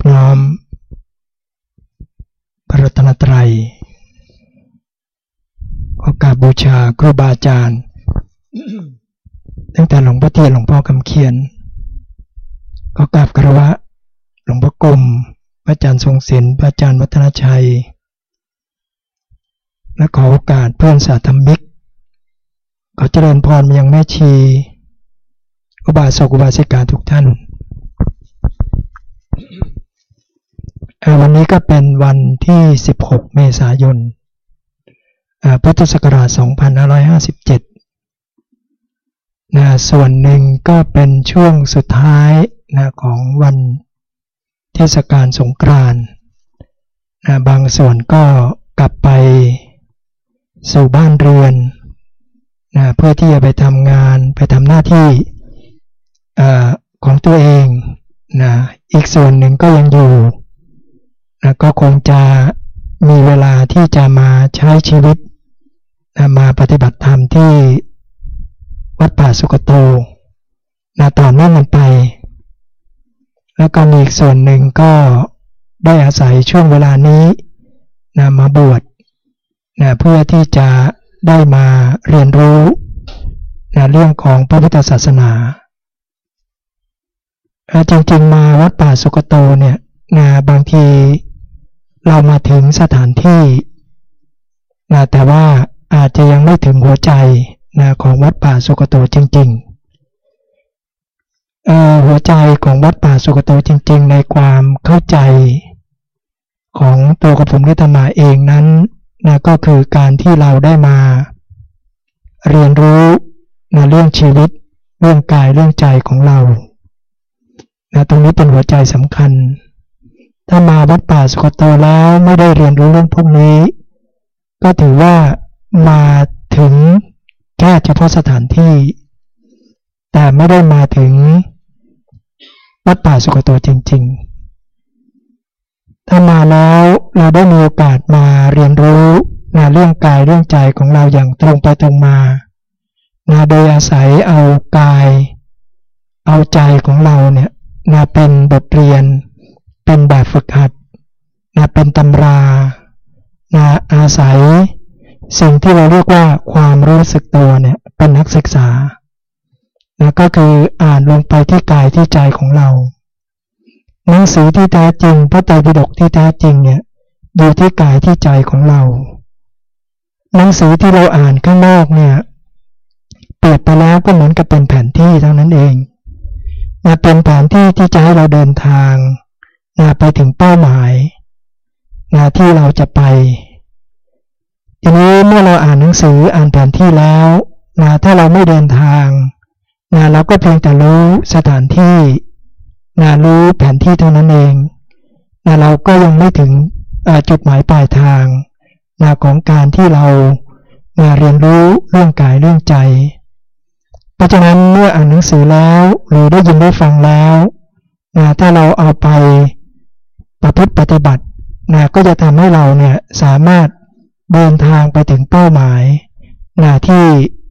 อบน้อม พระรัตนตรัยขอกราบบูชาครูบาอาจารย์ ตั้งแต่หลวงพ่อเทียนหลวงพ่อคำเขียนก็กราบคารวะ หลวงพ่อกรมพระอาจารย์ทรงศิลป์พระอาจารย์วัฒนชัย และขอโอกาสเพื่อนสาธมิกขอเจริญพรมายังแม่ชีอุบาสกอุบาสิกาทุกท่าน วันนี้ก็เป็นวันที่ 16 เมษายนพุทธศักราช 2557นะส่วนหนึ่งก็เป็นช่วงสุดท้ายนะของวันเทศกาลสงกรานต์นะบางส่วนก็กลับไปสู่บ้านเรือนนะเพื่อที่จะไปทำงานไปทำหน้าที่อของตัวเองนะอีกส่วนหนึ่งก็ยังอยู่ นะก็คงจะมีเวลาที่จะมาใช้ชีวิตนะมาปฏิบัติธรรมที่วัดป่าสุกโตนะต่อเนื่องกันไป แล้วก็มีอีกส่วนหนึ่งก็ได้อาศัยช่วงเวลานี้นะมาบวชนะเพื่อที่จะได้มาเรียนรู้นะเรื่องของพระพุทธศาสนาจริงๆมาวัดป่าสุกโตเนี่ยนะบางที เรามาถึงสถานที่นะแต่ว่าอาจจะยังไม่ถึงหัวใจนะของวัดป่าสุกโตจริงๆหัวใจของวัดป่าสุกโตจริง ๆ ในความเข้าใจของตัวกระผมนิตมาเองนั้นนะก็คือการที่เราได้มา เรียนรู้นะเรื่องชีวิต เรื่องกายเรื่องใจของเรานะตรงนี้เป็นหัวใจสำคัญ ถ้ามาวัดป่าสุกโตแล้วไม่ได้เรียนรู้เรื่องพวกนี้ ก็ถือว่ามาถึงแค่เฉพาะสถานที่ แต่ไม่ได้มาถึงวัดป่าสุกโตจริง ๆ ถ้ามาแล้วเราได้มีโอกาสมาเรียนรู้นะเรื่องกายเรื่องใจของเราอย่างตรงไปตรงมานะโดยอาศัยเอากาย เอาใจของเราเนี่ยนะเป็นบทเรียน เป็นแบบฝึกหัดนะเป็นตำรานะอาศัย สิ่งที่เราเรียกว่าความรู้สึกตัวเนี่ยเป็นนักศึกษานะก็คืออ่านลงไปที่กายที่ใจของเรา หนังสือที่แท้จริงพระไตรปิฎกที่แท้จริงเนี่ยอยู่ที่กายที่ใจของเรา หนังสือที่เราอ่านข้างนอกเนี่ยเปิดไปแล้วก็เหมือนกับเป็นแผนที่เท่านั้นเองนะเป็นแผนที่ที่จะให้เราเดินทาง นะไปถึงเป้าหมายนะที่เราจะไปทีนี้เมื่อเราอ่านหนังสืออ่านแผนที่แล้วนะถ้าเราไม่เดินทางนะเราก็เพียงแต่รู้สถานที่นะรู้แผนที่เท่านั้นเองนะเราก็ยังไม่ถึงจุดหมายปลายทางนะของการที่เรามาเรียนรู้เรื่องกายเรื่องใจ เพราะฉะนั้นเมื่ออ่านหนังสือแล้ว หรือได้ยินได้ฟังแล้วนะถ้าเราเอาไป ประพฤติปฏิบัตินะก็จะทำให้เราเนี่ยสามารถเดินทางไปถึงเป้าหมายนะที่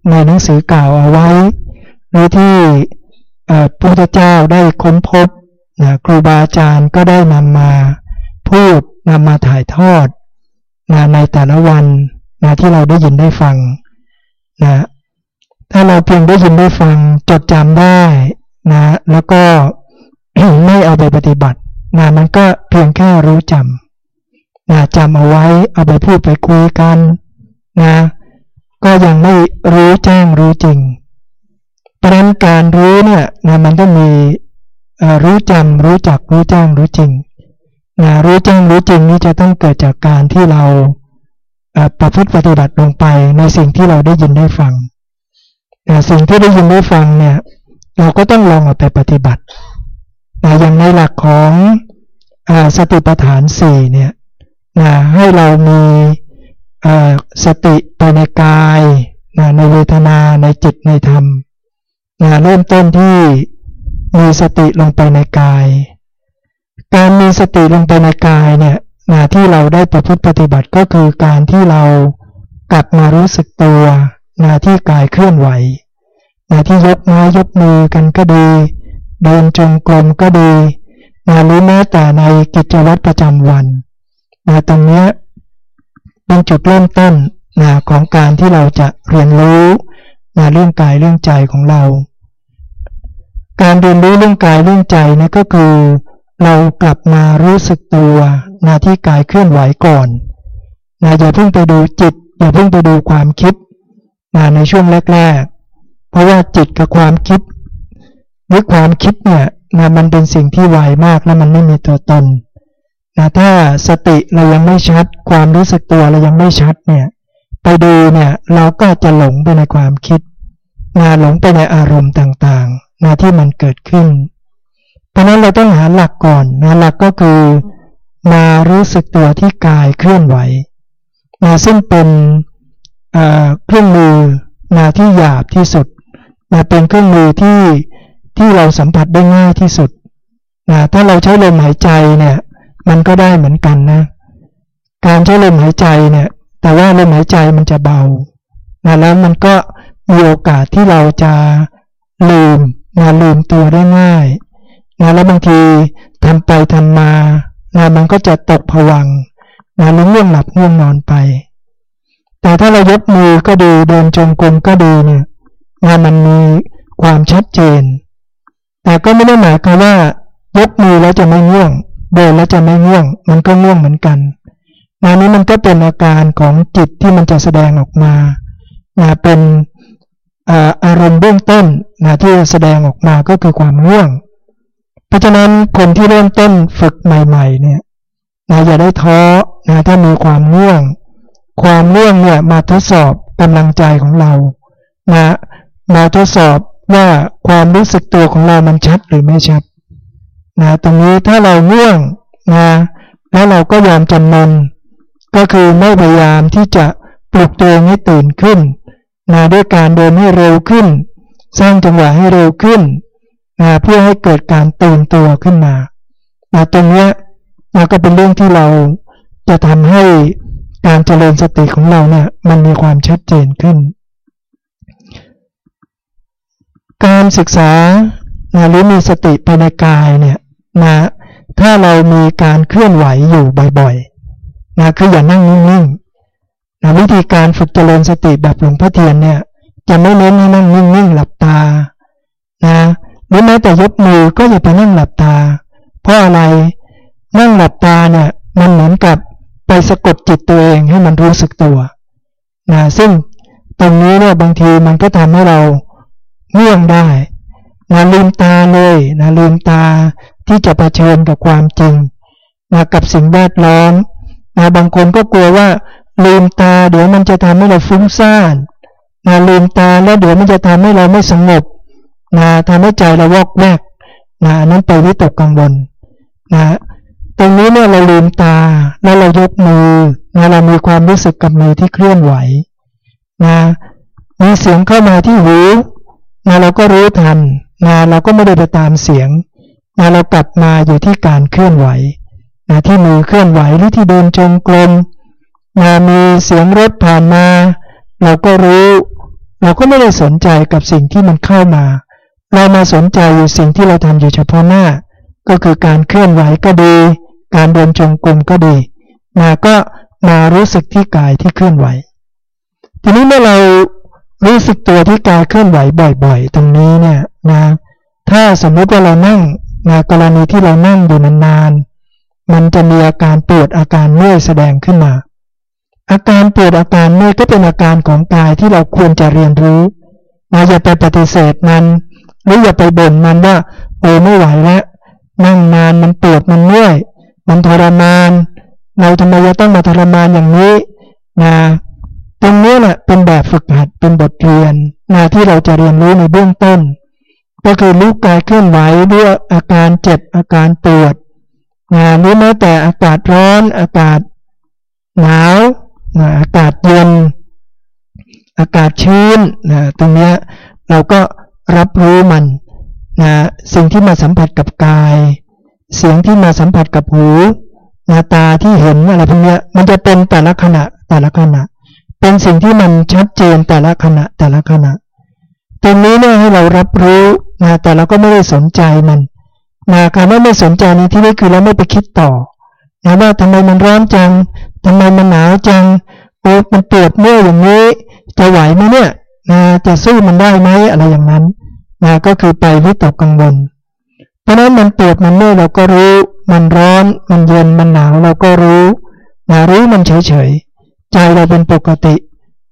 ในหนังสือกล่าวเอาไว้ หรือที่พระพุทธเจ้าได้ค้นพบนะครูบาอาจารย์ก็ได้นำมาพูดนำมาถ่ายทอดนะในแต่ละวันนะที่เราได้ยินได้ฟังนะถ้าเราเพียงได้ยินได้ฟังจดจำได้นะแล้วก็ไม่เอาไปปฏิบัติ นะมันก็เพียงแค่รู้จำนะจำเอาไว้เอาไปพูดไปคุยกันนะก็ยังไม่รู้แจ้งรู้จริง เพราะนั้นการรู้เนี่ยนะมันต้องมีรู้จำรู้จักรู้แจ้งรู้จริงนะรู้แจ้งรู้จริงนี่จะต้องเกิดจากการที่เราประพฤติปฏิบัติลงไปในสิ่งที่เราได้ยินได้ฟังแต่สิ่งที่ได้ยินได้ฟังเนี่ยเราก็ต้องลองเอาไปปฏิบัติ นะอย่างในหลักของอสติปัฏฐานสี่เนี่ยนะให้เรามีสติไปในกายนะในเวทนาในจิตในธรรมนะเริ่มต้นที่มีสติลงไปในกาย การมีสติลงไปในกายเนี่ยนะที่เราได้ประพฤติปฏิบัติก็คือการที่เรากลับมารู้สึกตัวนาที่กายเคลื่อนไหวนาที่ยกไม้ยกมือกันก็ดี เดินจงกรมก็ดีนะหรือแม้แต่ในกิจวัตรประจำวันนะตรงนี้เป็นจุดเริ่มต้นนะของการที่เราจะเรียนรู้นะเรื่องกายเรื่องใจของเรา การเรียนรู้เรื่องกายเรื่องใจนะก็คือ เรากลับมารู้สึกตัวนะที่กายเคลื่อนไหวก่อนนะอย่าเพิ่งไปดูจิต อย่าเพิ่งไปดูความคิดนะในช่วงแรกๆ เพราะว่าจิตกับความคิด หรือความคิดเนี่ยนะมันเป็นสิ่งที่ไวมากและมันไม่มีตัวตนนะถ้าสติเรายังไม่ชัด ความรู้สึกตัวเรายังไม่ชัดเนี่ยไปดูเนี่ยเราก็จะหลงไปในความคิดนะหลงไปในอารมณ์ต่างๆนะที่มันเกิดขึ้น เพราะนั้นเราต้องหาหลักก่อนนะหลักก็คือมารู้สึกตัวที่กายเคลื่อนไหวนะซึ่งเป็นเครื่องมือนะที่หยาบที่สุดนะเป็นเครื่องมือที่ ที่เราสัมผัสได้ง่ายที่สุดนะถ้าเราใช้ลมหายใจเนี่ย มันก็ได้เหมือนกันนะ การใช้ลมหายใจเนี่ย แต่ว่าลมหายใจมันจะเบานะแล้วมันก็มีโอกาสที่เราจะลืมนะลืมตัวได้ง่ายนะแล้วบางทีทำไปทำมานะมันก็จะตกผวังนะหรือง่วงหลับง่วงนอนไป แต่ถ้าเรายกมือก็ดีเดินจงกรมก็ดีเนี่ยนะมันมีความชัดเจน ก็ไม่ได้หมายความว่ายกมือแล้วจะไม่ง่วง เดินแล้วจะไม่ง่วง มันก็ง่วงเหมือนกันนานี้มันก็เป็นอาการของจิตที่มันจะแสดงออกมานะเป็นอารมณ์เบื้องต้นนะที่แสดงออกมาก็คือความง่วง เพราะฉะนั้นคนที่เริ่มต้นฝึกใหม่ๆเนี่ยนะอย่าได้ท้อนะถ้ามีความง่วง ความง่วงเนี่ยมาทดสอบกำลังใจของเรานะมาทดสอบ ว่าความรู้สึกตัวของเรามันชัดหรือไม่ชัดนะตรงนี้ถ้าเราง่วงนะแล้วเราก็ยอมจำนนก็คือไม่พยายามที่จะปลุกตัวให้ตื่นขึ้นนะด้วยการเดินให้เร็วขึ้น สร้างจังหวะให้เร็วขึ้นนะเพื่อให้เกิดการตื่นตัวขึ้นมานะตรงนี้นะก็เป็นเรื่องที่เราจะทำให้การเจริญสติของเราเนี่ยมันมีความชัดเจนขึ้น การศึกษาหรือมีสติไปในกายเนี่ยนะถ้าเรามีการเคลื่อนไหวอยู่บ่อยๆนะคืออย่านั่งนิ่งๆนะวิธีการฝึกเจริญสติแบบหลวงพ่อเทียนเนี่ยจะไม่เน้นให้นั่งนิ่งๆหลับตานะหรือแม้แต่ยกมือก็อย่าไปนั่งหลับตา เพราะอะไรนั่งหลับตาเนี่ยมันเหมือนกับไปสะกดจิตตัวเองให้มันรู้สึกตัวนะซึ่งตรงนี้เนี่ยบางทีมันก็ทำให้เรา เง่วงได้นะลืมตาเลยนะลืมตาที่จะะเผชิญกับความจริงนะกับสิ่งแวดล้อมนะบางคนก็กลัวว่าลืมตาเดี๋ยวมันจะทำให้เราฟุ้งซ่านนะลืมตาแล้วเดี๋ยวมันจะทำให้เราไม่สงบนะทำให้ใจเราวอกแวกนะนั้นไปวิตกกังวลนะตรงนี้เนี่ยเราลืมตาแล้วเรายกมือนะเรามีความรู้สึกกับมือที่เคลื่อนไหวนะมีเสียงเข้ามาที่หู นะเราก็รู้ทันนะเราก็ไม่ได้ไปตามเสียงนะเรากลับมาอยู่ที่การเคลื่อนไหวนะที่มือเคลื่อนไหวหรือที่เดินจงกรมนะมีเสียงรถผ่านมา เราก็รู้ เราก็ไม่ได้สนใจกับสิ่งที่มันเข้ามา เรามาสนใจอยู่สิ่งที่เราทำอยู่เฉพาะหน้า ก็คือการเคลื่อนไหวก็ดี การเดินจงกรมก็ดีนะก็มารู้สึกที่กายที่เคลื่อนไหว ทีนี้เมื่อเรา รู้สึกตัวที่กายเคลื่อนไหวบ่อยๆ ตรงนี้เนี่ยนะถ้าสมมุติว่าเรานั่งนะกรณีที่เรานั่งอยู่นานๆมันจะมีอาการปวดอาการเมื่อยแสดงขึ้นมา อาการปวดอาการเมื่อยก็เป็นอาการของกายที่เราควรจะเรียนรู้นะอย่าไปปฏิเสธมัน หรืออย่าไปบ่นมันว่าโอ้ไม่ไหวแล้วนั่งนานมันปวดมันเมื่อยมันทรมาน เราทำไมจะต้องมาทรมานอย่างนี้นะ ตรงนี้แหละเป็นแบบฝึกหัดเป็นบทเรียนนะที่เราจะเรียนรู้ในเบื้องต้น ก็คือรู้กายเคลื่อนไหวด้วยอาการเจ็บอาการปวดนะหรือแม้แต่อากาศร้อนอากาศหนาวนะอากาศเย็นอากาศชื้นนะตรงนี้เราก็รับรู้มันนะสิ่งที่มาสัมผัสกับกาย เสียงที่มาสัมผัสกับหูนาตาที่เห็นอะไรพวกนี้มันจะเป็นแต่ละขณะแต่ละขณะ เป็นสิ่งที่มันชัดเจนแต่ละขณะแต่ละขณะ ตรงนี้เนี่ยให้เรารับรู้นะแต่เราก็ไม่ได้สนใจมันนะคำว่าไม่สนใจในที่นี้คือเราไม่ไปคิดต่อนะว่าทำไมมันร้อนจังทำไมมันหนาวจังโอ้มันปวดเมื่อยอย่างนี้ จะไหวไหมเนี่ยนะจะสู้มันได้ไหมอะไรอย่างนั้นนะก็คือไปวิตกกังวล เพราะนั้นมันปวดมันเมื่อยเราก็รู้ มันร้อน มันเย็นมันหนาวเราก็รู้นะรู้มันเฉยๆ ใจเราเป็นปกติ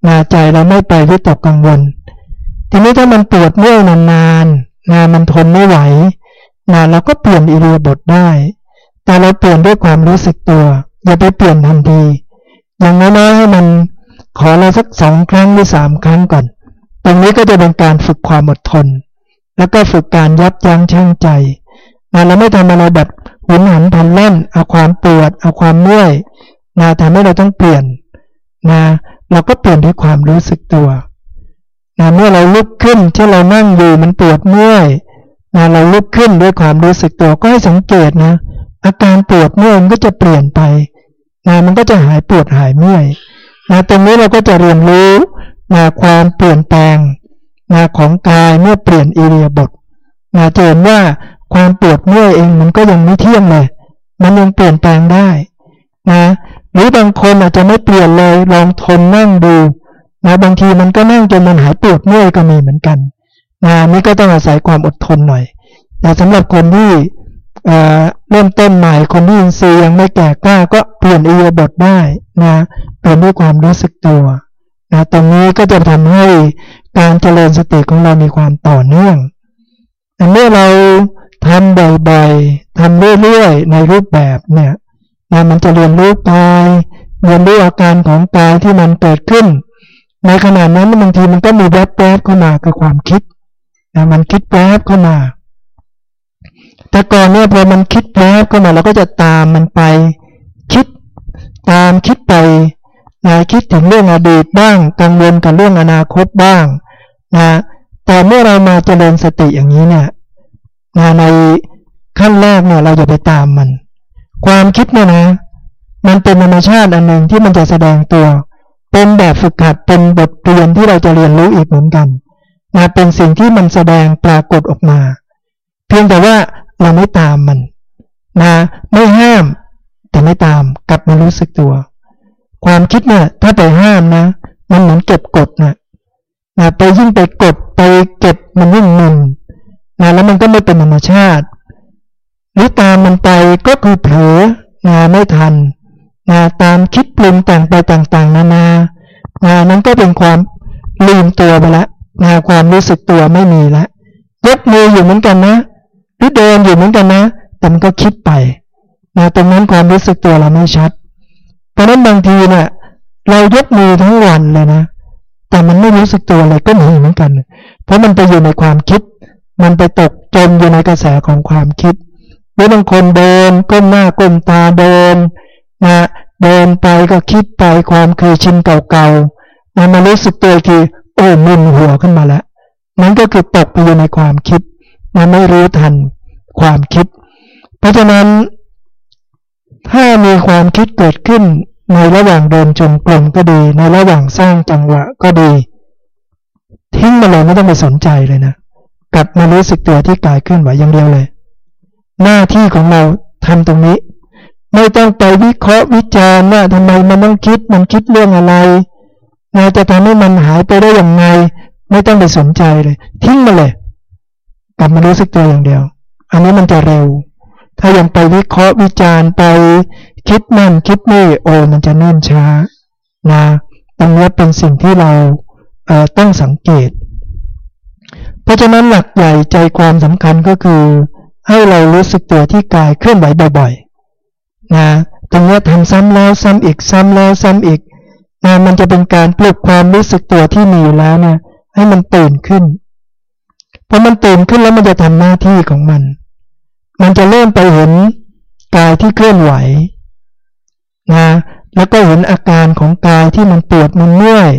นะใจเราไม่ไปวิตกกังวล ทีนี้ถ้ามันปวดเมื่อยนานๆนะมันทนไม่ไหวนะเราก็เปลี่ยนอิริยาบถได้ แต่เราเปลี่ยนด้วยความรู้สึกตัว อย่าไปเปลี่ยนทันที อย่างน้อยๆให้มันขอเราสักสองครั้งหรือสามครั้งก่อน ตรงนี้ก็จะเป็นการฝึกความอดทน แล้วก็ฝึกการยับยั้งชั่งใจนะเราไม่ทำอะไรแบบหุนหันพันเล่นเอาความปวด เอาความเมื่อยนะทำให้เราต้องเปลี่ยน นะเราก็เปลี่ยนด้วยความรู้สึกตัวนะเมื่อเราลุกขึ้นที่เรานั่งอยู่มันปวดเมื่อยนะเราลุกขึ้นด้วยความรู้สึกตัวก็ให้สังเกตนะ อาการปวดเมื่อยมันก็จะเปลี่ยนไปนะมันก็จะหายปวดหายเมื่อยนะตรงนี้เราก็จะเรียนรู้นะความเปลี่ยนแปลงนะของกายเมื่อเปลี่ยนอิริยาบถนะจะเห็นว่าความปวดเมื่อยเองมันก็ยังไม่เที่ยงเลย มันยังเปลี่ยนแปลงได้นะ หรือบางคนอาจจะไม่เปลี่ยนเลยลองทนนั่งดูนะบางทีมันก็นั่งจนมันหายปวดเมื่อยก็มีเหมือนกันนะนี่ก็ต้องอาศัยความอดทนหน่อย แต่สำหรับคนที่เริ่มต้นใหม่คนที่อินทรีย์ยังไม่แก่กล้าก็เปลี่ยนอิยบทได้นะเปลี่ยนด้วยความรู้สึกตัวนะตรงนี้ก็จะทำให้การเจริญสติของเรามีความต่อเนื่องเมื่อเราทำบ่อยๆทำเรื่อยๆในรูปแบบเนี่ย นะมันจะเรียนรู้กาย เรียนรู้อาการของกายที่มันเกิดขึ้น ในขณะนั้นบางทีมันก็มีแวบแวบเข้ามากับความคิดนะมันคิดแวบเข้ามา แต่ก่อนเนี่ยพอมันคิดแวบเข้ามาเราก็จะตามมันไป คิดตามคิดไปนะคิดถึงเรื่องอดีตบ้าง กังวลกับเรื่องอนาคตบ้างนะแต่เมื่อเรามาเจริญสติอย่างนี้เนี่ยนะในขั้นแรกเนี่ยเราจะไปตามมัน ความคิดเนี่ยนะ มันเป็นธรรมชาติอันหนึ่งที่มันจะแสดงตัว เป็นแบบฝึกหัดเป็นบทเรียนที่เราจะเรียนรู้อีกเหมือนกันนะเป็นสิ่งที่มันแสดงปรากฏออกมา เพียงแต่ว่าเราไม่ตามมันนะไม่ห้าม แต่ไม่ตามกลับมารู้สึกตัว ความคิดเนี่ย ถ้าไปห้ามนะ มันเหมือนเก็บกดนะนะไปยิ่งไปกดไปเก็บมันยิ่งมึนนะแล้วมันก็ไม่เป็นธรรมชาติ หรือตามมันไปก็คือเผลอนะไม่ทันนะตามคิดปรุงแต่งไปต่างๆ นานานะนั้นก็เป็นความลืมตัวไปแล้วนความรู้สึกตัวไม่มีแล้ยกมืออยู่เหมือนกันนะหรือเดินอยู่เหมือนกันนะแต่มันก็คิดไปนะตรงนั้นความรู้สึกตัวเราไม่ชัดเพราะนั้นบางทีเนะี่ยเรายกมือทั้งวันเลยนะแต่มันไม่รู้สึกตัวอะไรก็มีเหมือนกัน เพราะมันไปอยู่ในความคิด มันไปตกจมอยู่ในกระแสของความคิด หรือบางคนเดินก้มหน้าก้มตาเดินนะเดินไปก็คิดไปความเคยชินเก่าๆมันมารู้สึกตัวทีโอ้มึนหัวขึ้นมาแล้วนั่นก็คือตกไปอยู่ในความคิดมันไม่รู้ทันความคิด เพราะฉะนั้นถ้ามีความคิดเกิดขึ้นในระหว่างเดินจงกรมก็ดี ในระหว่างสร้างจังหวะก็ดี ทิ้งมาเลยไม่ต้องไปสนใจเลยนะกลับมารู้สึกตัวที่กายเคลื่อนไหวอย่างเดียวเลย หน้าที่ของเราทำตรงนี้ ไม่ต้องไปวิเคราะห์วิจารณ์ว่าทำไมมันต้องคิดมันคิดเรื่องอะไรเราจะทำให้มันหายไปได้อย่างไง ไม่ต้องไปสนใจเลย ทิ้งมาเลย กลับมารู้สึกตัวอย่างเดียว อันนี้มันจะเร็ว ถ้ายังไปวิเคราะห์วิจารณ์ไป คิดนั่นคิดนี่โอ้มันจะเนิ่นช้านะตรงนี้เป็นสิ่งที่เราเต้องสังเกต เพราะฉะนั้นหลักใหญ่ใจความสำคัญก็คือ ให้เรารู้สึกตัวที่กายเคลื่อนไหวบ่อยๆนะตรงนี้ทำซ้ำแล้วซ้ำอีกซ้ำแล้วซ้ำอีกนะมันจะเป็นการปลุกความรู้สึกตัวที่มีอยู่แล้วนะให้มันตื่นขึ้นพอมันตื่นขึ้นแล้วมันจะทำหน้าที่ของมัน มันจะเริ่มไปเห็นกายที่เคลื่อนไหวนะแล้วก็เห็นอาการของกายที่มันปวดมันเมื่อย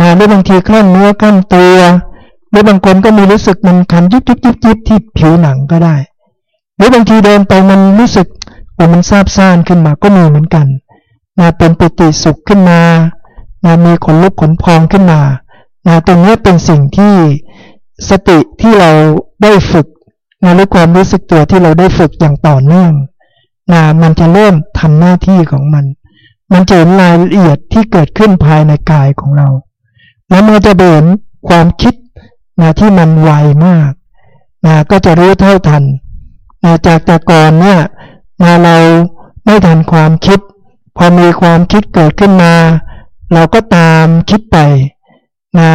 นะหรือบางทีคลั่นเนื้อคลั่นตัว หรือบางคนก็มีรู้สึกมันคันยิบยิบยิบยิบที่ผิวหนังก็ได้ หรือบางทีเดินไปมันรู้สึกว่ามันซาบซ่านขึ้นมาก็มีเหมือนกันนะเป็นปิติสุขขึ้นมานะมีขนลุกขนพองขึ้นมานะตรงนี้เป็นสิ่งที่สติที่เราได้ฝึกนะหรือความรู้สึกตัวที่เราได้ฝึกอย่างต่อเนื่องนะมันจะเริ่มทำหน้าที่ของมัน มันจะเห็นรายละเอียดที่เกิดขึ้นภายในกายของเรา แล้วมันจะเห็นความคิด นะที่มันไวมากนะก็จะรู้เท่าทันนะจากแต่ก่อนเนี่ยนะเราไม่ทันความคิด พอมีความคิดเกิดขึ้นมา เราก็ตามคิดไปนะ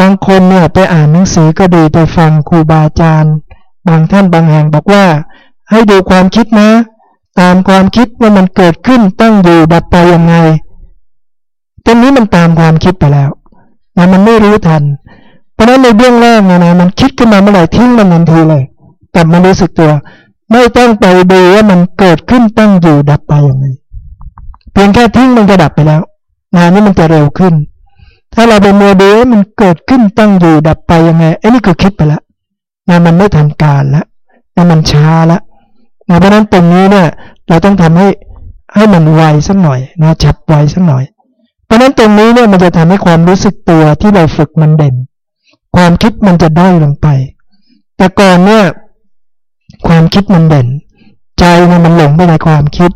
บางคนเนี่ยไปอ่านหนังสือก็ดีไปฟังครูบาอาจารย์ บางท่านบางแห่งบอกว่า ให้ดูความคิดนะ ตามความคิดว่ามันเกิดขึ้นตั้งอยู่ดับไปยังไงตรงนี้มันตามความคิดไปแล้วนะมันไม่รู้ทัน ราะนั้นในเบื้องแรกนะนะมันคิดขึ้นมาเมื่อไหร่ทิ้งมันทันทีเลยกลับมารู้สึกตัว ไม่ต้องไปดูว่ามันเกิดขึ้นตั้งอยู่ดับไปยังไงเพียงแค่ทิ้งมันจะดับไปแล้วงานนี้มันจะเร็วขึ้น ถ้าเราไปมัวดูว่ามันเกิดขึ้นตั้งอยู่ดับไปยังไงไอ้นี่ก็คิดไปแล้วนมันไม่ทันการแล้วนมันช้าละนะเพราะนั้นตรงนี้เนี่ย เราต้องทำให้ให้มันไวสักหน่อยนะฉับไวสักหน่อย เพราะนั้นตรงนี้เนี่ยมันจะทำให้ความรู้สึกตัวที่เราฝึกมันเด่น ความคิดมันจะด้อยลงไป แต่ก่อนเนี่ยความคิดมันเด่น ใจเนี่ยมันหลงไปในความคิด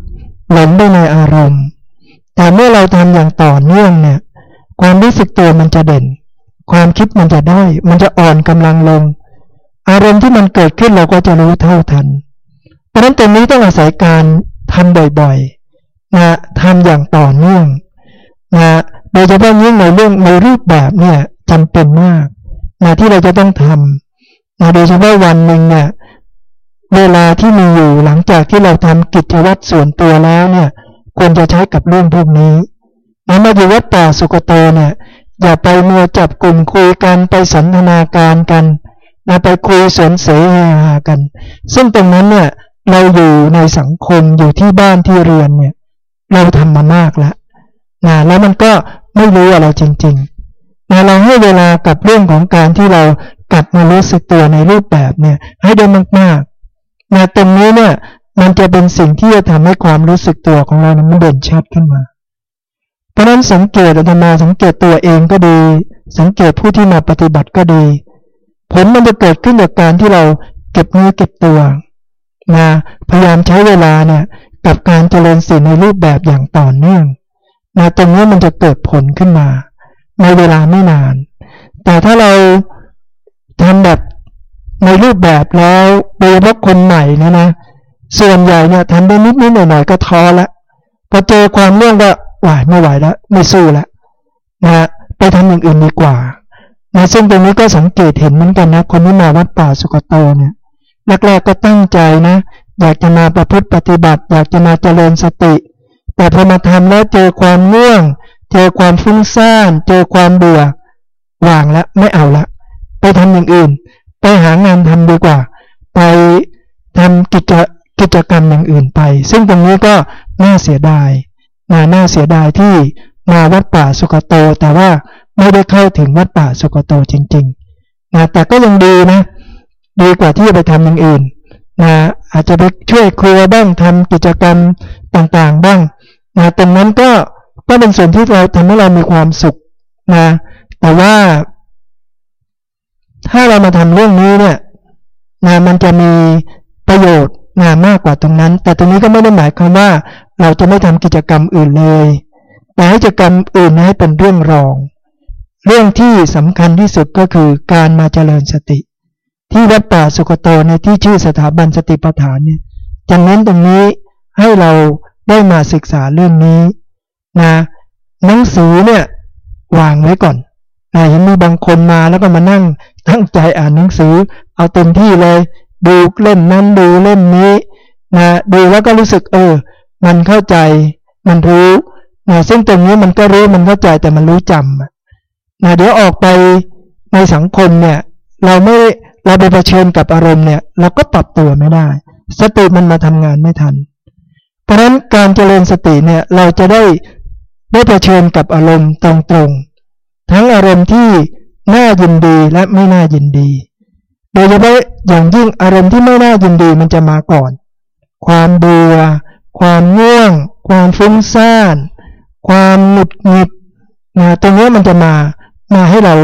หลงไปในอารมณ์ แต่เมื่อเราทำอย่างต่อเนื่องเนี่ย ความรู้สึกตัวมันจะเด่น ความคิดมันจะได้มันจะอ่อนกำลังลง อารมณ์ที่มันเกิดขึ้นเราก็จะรู้เท่าทัน เพราะฉะนั้นตรงนี้ต้องอาศัยการทำบ่อยๆนะทำอย่างต่อเนื่องนะโดยเฉพาะยิ่งในเรื่องในรูปแบบเนี่ยจำเป็นมาก นะที่เราจะต้องทำนะโดยเฉพาะวันหนึ่งเนี่ยเวลาที่มีอยู่หลังจากที่เราทำกิจวัตรส่วนตัวแล้วเนี่ยควรจะใช้กับเรื่องพวกนี้นะมาอยู่วัดป่าสุกโตเนี่ยอย่าไปมัวจับกลุ่มคุยกันไปสันทนาการกันนะไปคุยสนเสฮากัน ซึ่งตรงนั้นเนี่ยเราอยู่ในสังคมอยู่ที่บ้านที่เรียนเนี่ยเราทำมามากแล้วนะแล้วมันก็ไม่รู้อะไรจริง ๆ นะเราให้เวลากับเรื่องของการที่เรากลับมารู้สึกตัวในรูปแบบเนี่ยให้ได้มากๆนะตรงนี้เนี่ยมันจะเป็นสิ่งที่จะทำให้ความรู้สึกตัวของเรานะมันเด่นชัดขึ้นมา เพราะนั้นสังเกตอาตมาสังเกตตัวเองก็ดี สังเกตผู้ที่มาปฏิบัติก็ดี ผลมันจะเกิดขึ้นจากการที่เราเก็บเนื้อเก็บตัวนะพยายามใช้เวลาเนี่ยกับการเจริญสีในรูปแบบอย่างต่อเนื่องนะตรงนี้มันจะเกิดผลขึ้นมา ในเวลาไม่นาน แต่ถ้าเราทำแบบในรูปแบบแล้วโดยเฉพาะคนใหม่นะนะ ส่วนใหญ่เนี่ยทำได้นิดนิดหน่อยหน่อยก็ท้อละพอเจอความเรื่องก็ไหวไม่ไหวแล้ว ไม่สู้ล้วนะไปทำอย่างอื่นดีกว่านะซึ่งตรงนี้ก็สังเกตเห็นเหมือนกันนะ คนที่มาวัดป่าสุกโตเนี่ยแรกๆก็ตั้งใจนะอยากจะมาประพฤติปฏิบัติ อยากจะมาเจริญสติ แต่พอมาทำแล้วเจอความง่วง เจอความฟุ้งซ่านเจอความเบื่อวางแล้วไม่เอาละ ไปทำอย่างอื่น ไปหางานทำดีกว่า ไปทำกิจกิจกรรมอย่างอื่นไป ซึ่งตรงนี้ก็น่าเสียดายน่าน่าเสียดายที่มาวัดป่าสุกโต แต่ว่าไม่ได้เข้าถึงวัดป่าสุกโตจริงๆนะแต่ก็ยังดีนะ ดีกว่าที่จะไปทำอย่างอื่นนะอาจจะไปช่วยครัวบ้างทำกิจกรรมต่างๆบ้างนะตรงนั้นก็ ก็เป็นส่วนที่เราทำให้เรามีความสุขนะ แต่ว่า ถ้าเรามาทำเรื่องนี้เนี่ยนะมันจะมีประโยชน์นะมากกว่าตรงนั้น แต่ตรงนี้ก็ไม่ได้หมายความว่า เราจะไม่ทำกิจกรรมอื่นเลยแต่กิจกรรมอื่นให้เป็นเรื่องรอง เรื่องที่สำคัญที่สุดก็คือการมาเจริญสติ ที่วัดป่าสุกโตในที่ชื่อสถาบันสติปัฏฐานเนี่ยจังนั้นตรงนี้ให้เราได้มาศึกษาเรื่องนี้ นะหนังสือเนี่ยวางไว้ก่อนนะเห็นมีบางคนมาแล้วก็มานั่งตั้งใจอ่านหนังสือ เอาเต็มที่เลย ดูเล่มนั้นดูเล่มนี้นะดูแล้วก็รู้สึกเออ มันเข้าใจ มันรู้นะซึ่งตรงนี้มันก็รู้มันเข้าใจแต่มันรู้จำนะเดี๋ยวออกไปในสังคมเนี่ย เราไม่เราไปเผชิญกับอารมณ์เนี่ย เราก็ปรับตัวไม่ได้ สติมันมาทำงานไม่ทัน เพราะฉะนั้นการเจริญสติเนี่ยเราจะได้ ได้เผชิญกับอารมณ์ตรงๆ ทั้งอารมณ์ที่น่ายินดีและไม่น่ายินดี โดยเฉพาะอย่างยิ่งอารมณ์ที่ไม่น่ายินดีมันจะมาก่อน ความเบื่อ ความง่วง ความฟุ้งซ่าน ความหงุดหงิดนะตรงนี้มันจะมา มาให้เรา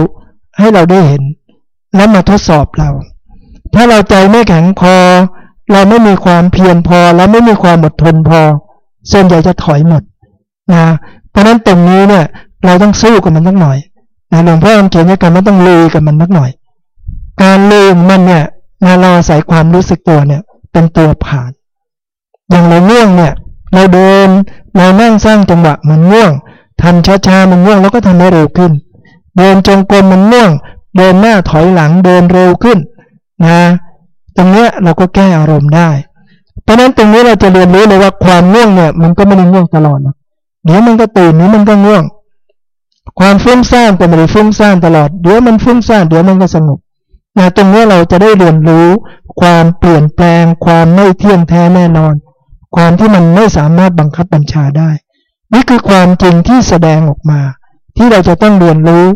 ให้เราได้เห็น แล้วมาทดสอบเรา ถ้าเราใจไม่แข็งพอ เราไม่มีความเพียรพอแล้วไม่มีความอดทนพอ ส่วนใหญ่จะถอยหมดนะ เพราะนั้นตรงนี้เนี่ย เราต้องสู้กับมันสักหน่อยนะหลวงพ่อเขียนไว้กันว่าต้องลุยกับมันสักหน่อย การลืมมันเนี่ยนะเราอาศัยความรู้สึกตัวเนี่ย เป็นตัวผ่าน อย่างเราง่วงเนี่ย เราเดินเรานั่งสร้างจังหวะมันง่วงทำช้าๆมันง่วงแล้วก็ทำให้เร็วขึ้น เดินจงกรมมันง่วง เดินหน้าถอยหลังเดินเร็วขึ้นนะตรงเนี้ยเราก็แก้อารมณ์ได้ เพราะนั้นตรงนี้เราจะเรียนรู้เลยว่าความง่วงเนี่ย มันก็ไม่ได้ง่วงตลอดนะ เดี๋ยวมันก็ตื่นนี้มันก็ง่วง ความฟุ้งซ่านก็ไม่ได้ฟุ้งซ่านตลอด เดี๋ยวมันฟุ้งซ่านเดี๋ยวมันก็สงบนะตรงนี้เราจะได้เรียนรู้ ความเปลี่ยนแปลง ความไม่เที่ยงแท้แน่นอน ความที่มันไม่สามารถบังคับบัญชาได้ นี่คือความจริงที่แสดงออกมา ที่เราจะต้องเรียนรู้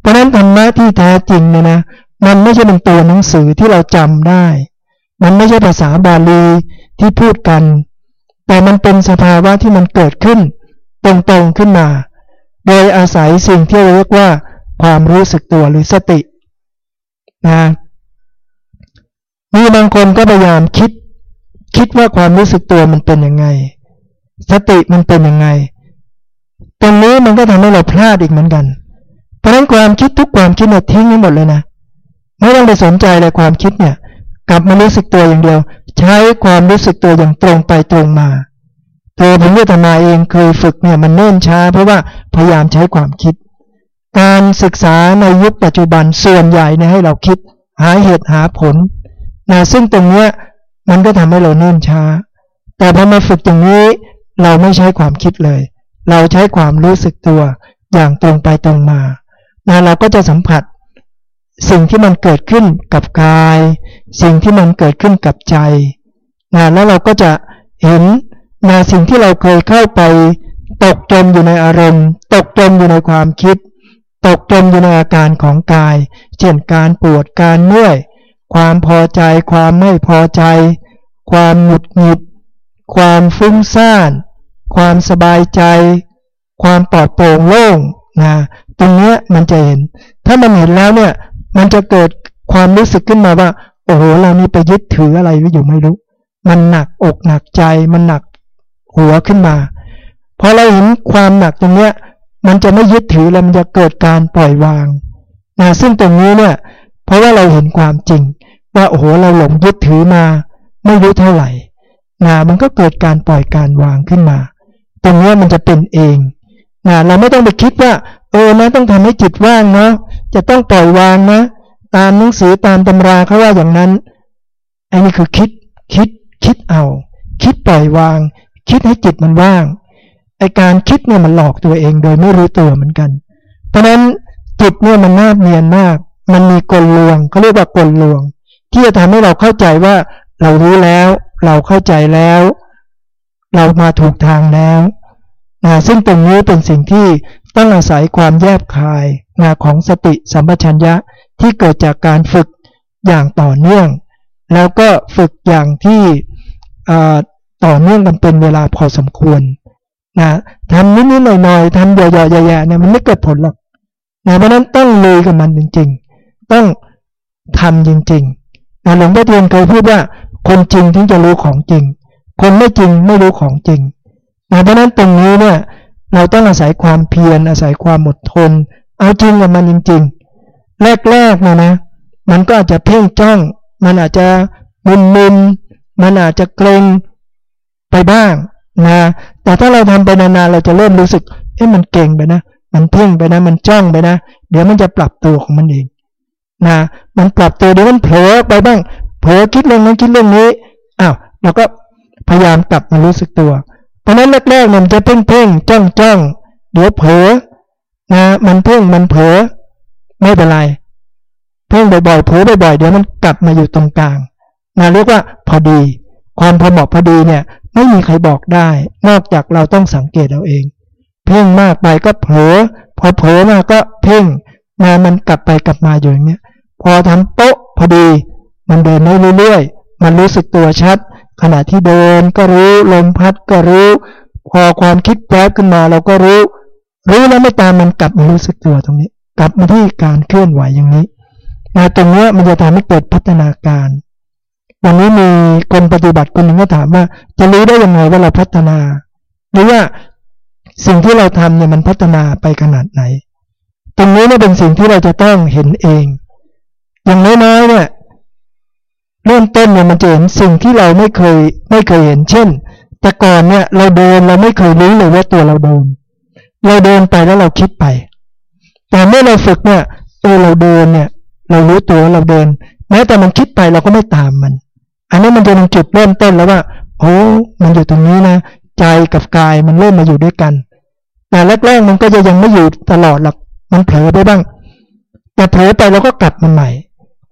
เพราะนั้นธรรมะที่แท้จริงเนี่ยนะมันไม่ใช่เป็นตัวหนังสือที่เราจำได้ มันไม่ใช่ภาษาบาลีที่พูดกัน แต่มันเป็นสภาวะที่มันเกิดขึ้น ตรงๆขึ้นมา โดยอาศัยสิ่งที่เรียกว่า ความรู้สึกตัวหรือสตินะมีบางคนก็พยายามคิด คิดว่าความรู้สึกตัวมันเป็นยังไง สติมันเป็นยังไง ตรงนี้มันก็ทำให้เราพลาดอีกเหมือนกัน เพราะฉะนั้นความคิดทุกความคิดเนี่ยทิ้งให้หมดเลยนะไม่ต้องไปสนใจเลยความคิดเนี่ย กลับมารู้สึกตัวอย่างเดียว ใช้ความรู้สึกตัวอย่างตรงไปตรงมา ตัวผมเวทนาเองเคยฝึกเนี่ยมันเนิ่นช้า เพราะว่าพยายามใช้ความคิด การศึกษาในยุคปัจจุบันส่วนใหญ่เนี่ยให้เราคิดหาเหตุหาผลนะซึ่งตรงเนี้ยมันก็ทำให้เราเนิ่นช้า แต่พอมาฝึกอย่างนี้เราไม่ใช้ความคิดเลย เราใช้ความรู้สึกตัวอย่างตรงไปตรงมานะเราก็จะสัมผัสสิ่งที่มันเกิดขึ้นกับกาย สิ่งที่มันเกิดขึ้นกับใจนะแล้วเราก็จะเห็น นะสิ่งที่เราเคยเข้าไป ตกจมอยู่ในอารมณ์ ตกจมอยู่ในความคิด ตกจมอยู่ในอาการของกาย เช่นการปวดการเมื่อยความพอใจ ความไม่พอใจ ความหงุดหงิด ความฟุ้งซ่าน ความสบายใจ ความปลอดโปร่งโล่งนะตรงนี้มันจะเห็น ถ้ามันเห็นแล้วเนี่ยมันจะเกิดความรู้สึกขึ้นมาว่า โอ้โหเรานี่ไปยึดถืออะไรไว้อยู่ไม่รู้ มันหนักอกหนักใจ มันหนัก หัวขึ้นมาพอเราเห็นความหนักตรงเนี้ย มันจะไม่ยึดถือแล้วมันจะเกิดการปล่อยวางนะซึ่งตรงนี้เนี่ยเพราะว่าเราเห็นความจริง ว่าโอ้โหเราหลงยึดถือมา ไม่รู้เท่าไหร่นะมันก็เกิดการปล่อยการวางขึ้นมา ตรงนี้มันจะเป็นเองนะเราไม่ต้องไปคิดว่า เออนะต้องทำให้จิตว่างเนาะจะต้องปล่อยวางนะ ตามหนังสือตามตำราเขาว่าอย่างนั้นไอ้นี่คือคิดคิดคิดเอา คิดปล่อยวาง คิดให้จิตมันว่างไอการคิดเนี่ยมันหลอกตัวเองโดยไม่รู้ตัวเหมือนกัน เพราะนั้นจิตเนี่ยมันน่าเนียนมาก มันมีกลลวงเขาเรียกว่ากลลวง ที่จะทำให้เราเข้าใจว่าเรารู้แล้ว เราเข้าใจแล้ว เรามาถูกทางแล้วนะซึ่งตรงนี้เป็นสิ่งที่ต้องอาศัยความแยบคายนะของสติสัมปชัญญะที่เกิดจากการฝึกอย่างต่อเนื่อง แล้วก็ฝึกอย่างที่ ต่อเนื่องกันเป็นเวลาพอสมควรนะทำนิดๆหน่อยๆทำเยอะๆแย่ๆเนี่ยมันไม่เกิดผลหรอกนะเพราะนั้นต้องเลยกับมันจริง ๆ ต้องทำจริงๆนะหลวงพ่อเทียนเคยพูดว่า คนจริงถึงจะรู้ของจริง คนไม่จริงไม่รู้ของจริงนะเพราะนั้นตรงนี้เนี่ยเราต้องอาศัยความเพียรอาศัยความอดทน เอาจริงกับมันจริง ๆ แรกๆนะนะ มันก็อาจจะเพ่งจ้อง มันอาจจะมึนๆมันอาจจะเกรง ไปบ้างนะแต่ถ้าเราทำไปนานๆเราจะเริ่มรู้สึกเอ๊ะมันเก่งไปนะ มันเพ่งไปนะ มันจ้องไปนะ เดี๋ยวมันจะปรับตัวของมันเองนะมันปรับตัวเดี๋ยวมันเผลอไปบ้าง เผลอคิดเรื่องนั้นคิดเรื่องนี้อ้าวเราก็พยายามกลับมารู้สึกตัว เพราะนั้นแรกๆมันจะเพ่งเพ่งจ้องจ้องเดี๋ยวเผลอนะมันเพ่งมันเผลอไม่เป็นไร เพ่งบ่อยๆเผลอบ่อยๆเดี๋ยวมันกลับมาอยู่ตรงกลางนะเรียกว่าพอดี ความพอเหมาะพอดีเนี่ย ไม่มีใครบอกได้ นอกจากเราต้องสังเกตเราเอง เพ่งมากไปก็เผลอพอเผลอมากก็เพ่งมามันกลับไปกลับมาอยู่อย่างเนี้ยพอทำโต๊ะพอดี มันเดินได้เรื่อยๆมันรู้สึกตัวชัด ขณะที่เดินก็รู้ลมพัดก็รู้ พอความคิดแปรขึ้นมาเราก็รู้ รู้แล้วไม่ตามมันกลับมารู้สึกตัวตรงนี้ กลับมาที่การเคลื่อนไหวอย่างนี้นะตรงนี้มันจะทำให้เกิดพัฒนาการ วันนี้มีคนปฏิบัติคนหนึ่งก็ถามว่า จะรู้ได้ยังไงว่าเราพัฒนาหรือว่าสิ่งที่เราทำเนี่ยมันพัฒนาไปขนาดไหน ตรงนี้เนี่ยเป็นสิ่งที่เราจะต้องเห็นเอง อย่างน้อยๆเนี่ยเริ่มต้นเนี่ยมันจะเห็นสิ่งที่เราไม่เคยไม่เคยเห็น เช่น แต่ก่อนเนี่ยเราเดินเราไม่เคยรู้เลยว่าตัวเราเดิน เราเดินไปแล้วเราคิดไป แต่เมื่อเราฝึกเนี่ยเออเราเดินเนี่ย เรารู้ตัวเราเดิน แม้แต่มันคิดไปเราก็ไม่ตามมัน อันนี้มันจะเป็นจุดเริ่มต้นแล้วว่า โอ้ มันอยู่ตรงนี้นะ ใจกับกายมันเริ่มมาอยู่ด้วยกัน แต่แรกๆมันก็จะยังไม่อยู่ตลอดหรอก มันเผลอไปบ้าง แต่เผลอไปเราก็กลับมาใหม่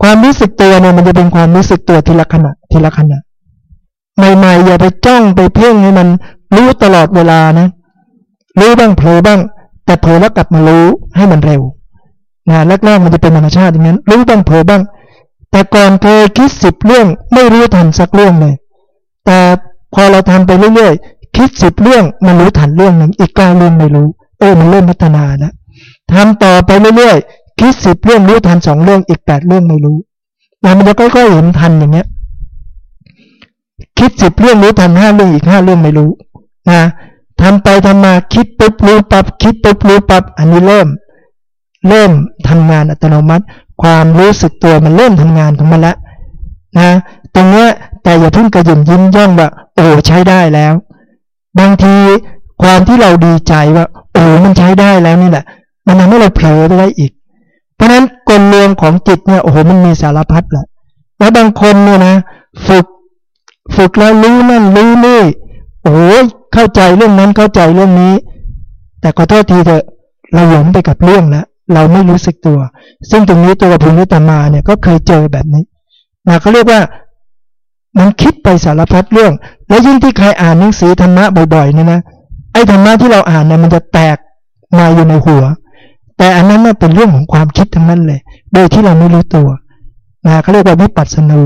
ความรู้สึกตัวเนี่ยมันจะเป็นความรู้สึกตัวทีละขณะทีละขณะ ใหม่ๆอย่าไปจ้องไปเพ่งให้มันรู้ตลอดเวลานะ รู้บ้างเผลอบ้าง แต่เผลอแล้วกลับมารู้ให้มันเร็วนะแรกๆมันจะเป็นธรรมชาติอย่างนั้น รู้บ้างเผลอบ้าง แต่ก่อนเคยคิดสิบเรื่องไม่รู้ทันสักเรื่องเลย แต่พอเราทำไปเรื่อยๆ คิดสิบเรื่องมันรู้ทันเรื่องหนึ่งอีกเก้าเรื่องไม่รู้ เออมันเริ่มพัฒนาแล้วทำต่อไปเรื่อยๆ คิดสิบเรื่องรู้ทันสองเรื่องอีกแปดเรื่องไม่รู้นะมันจะค่อยๆเห็นทันอย่างเงี้ย คิดสิบเรื่องรู้ทันห้าเรื่องอีกห้าเรื่องไม่รู้นะทำไปทำมาคิดปุ๊บรู้ปับ๊บคิดปุ๊บรู้ปับ๊บอันนี้เริ่ม เริ่มทำงานอัตโนมัติ ความรู้สึกตัวมันเริ่มทำงานของมันแล้วนะตรงเนี้ยแต่อย่าเพิ่งกระยิมยิ้มย่องว่าโอ้ใช้ได้แล้ว บางทีความที่เราดีใจว่าโอ้มันใช้ได้แล้วนี่แหละ มันทำให้เราเผลอไปได้อีก เพราะนั้นกลลวงของจิตเนี่ยโอ้โหมันมีสารพัดแหละแล้วบางคนเนี่ยนะฝึกฝึกแล้วรู้นั่นรู้นี่โอ้ยเข้าใจเรื่องนั้นเข้าใจเรื่องนี้ แต่ขอโทษทีเถอะเราหลงไปกับเรื่องแล้ว เราไม่รู้สึกตัว ซึ่งตรงนี้ตัวภูมิตามาเนี่ยก็เคยเจอแบบนี้นะเขาเรียกว่ามันคิดไปสารพัดเรื่อง แล้วยิ่งที่ใครอ่านหนังสือธรรมะบ่อยๆเนี่ยนะไอ้ธรรมะที่เราอ่านเนี่ยมันจะแตกมาอยู่ในหัว แต่อันนั้นเป็นเรื่องของความคิดทั้งนั้นเลย โดยที่เราไม่รู้ตัวนะเขาเรียกว่าวิปัสสนู